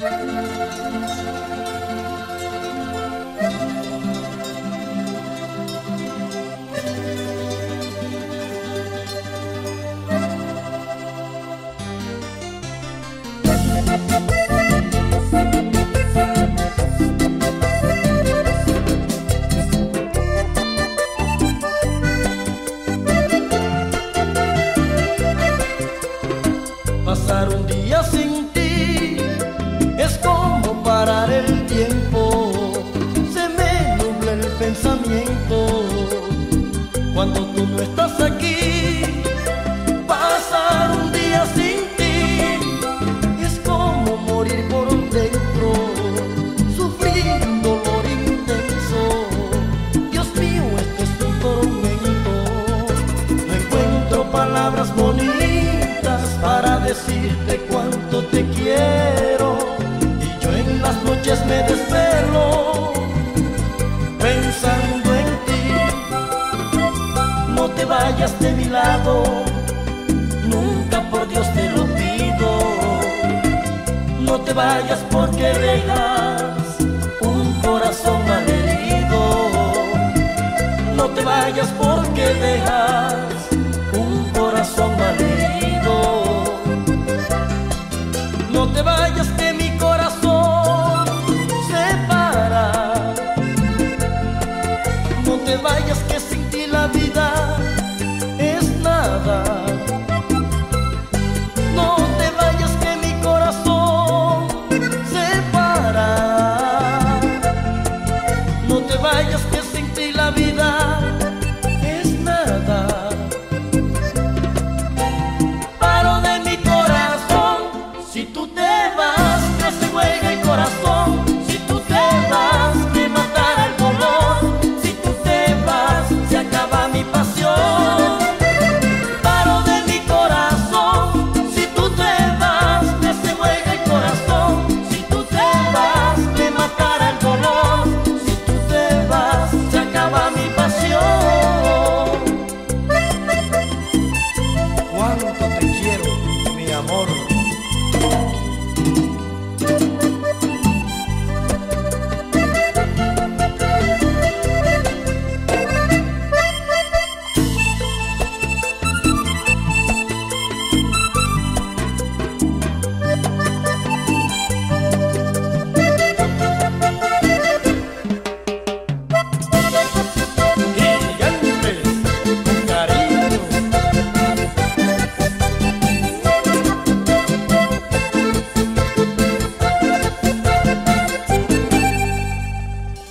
Pasar un día sin cuando tú no estás aquí. Pasar un día sin ti es como morir por dentro, sufrir un dolor intenso. Dios mío, esto es un tormento. No encuentro palabras bonitas para decirte cuánto. vayas de mi lado, nunca por Dios te lo pido. No te vayas porque regas un corazón malherido. No te vayas porque dejas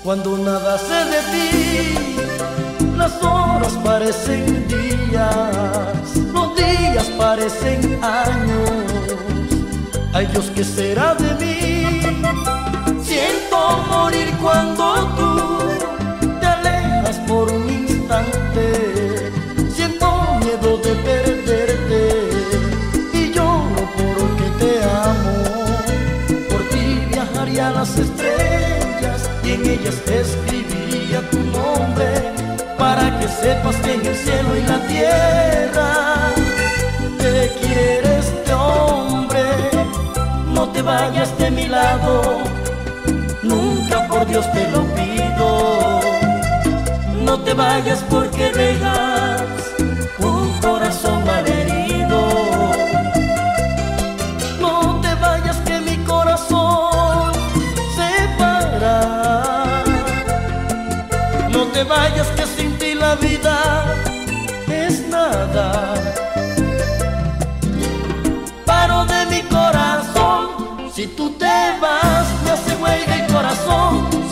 Cuando nada sé de ti, las horas parecen días, los días parecen años. Ay Dios, ¿qué será de mí? Siento morir cuando tú te alejas por un instante. Siento miedo de perderte y lloro porque te amo. Por ti viajaría a las estrellas en ellas escribiría tu nombre, para que sepas que en el cielo y la tierra te quiere este hombre. No te vayas de mi lado, nunca por Dios te lo pido. No te vayas porque regalo. Paro de mi corazón, si tú te vas, me hace huella el corazón.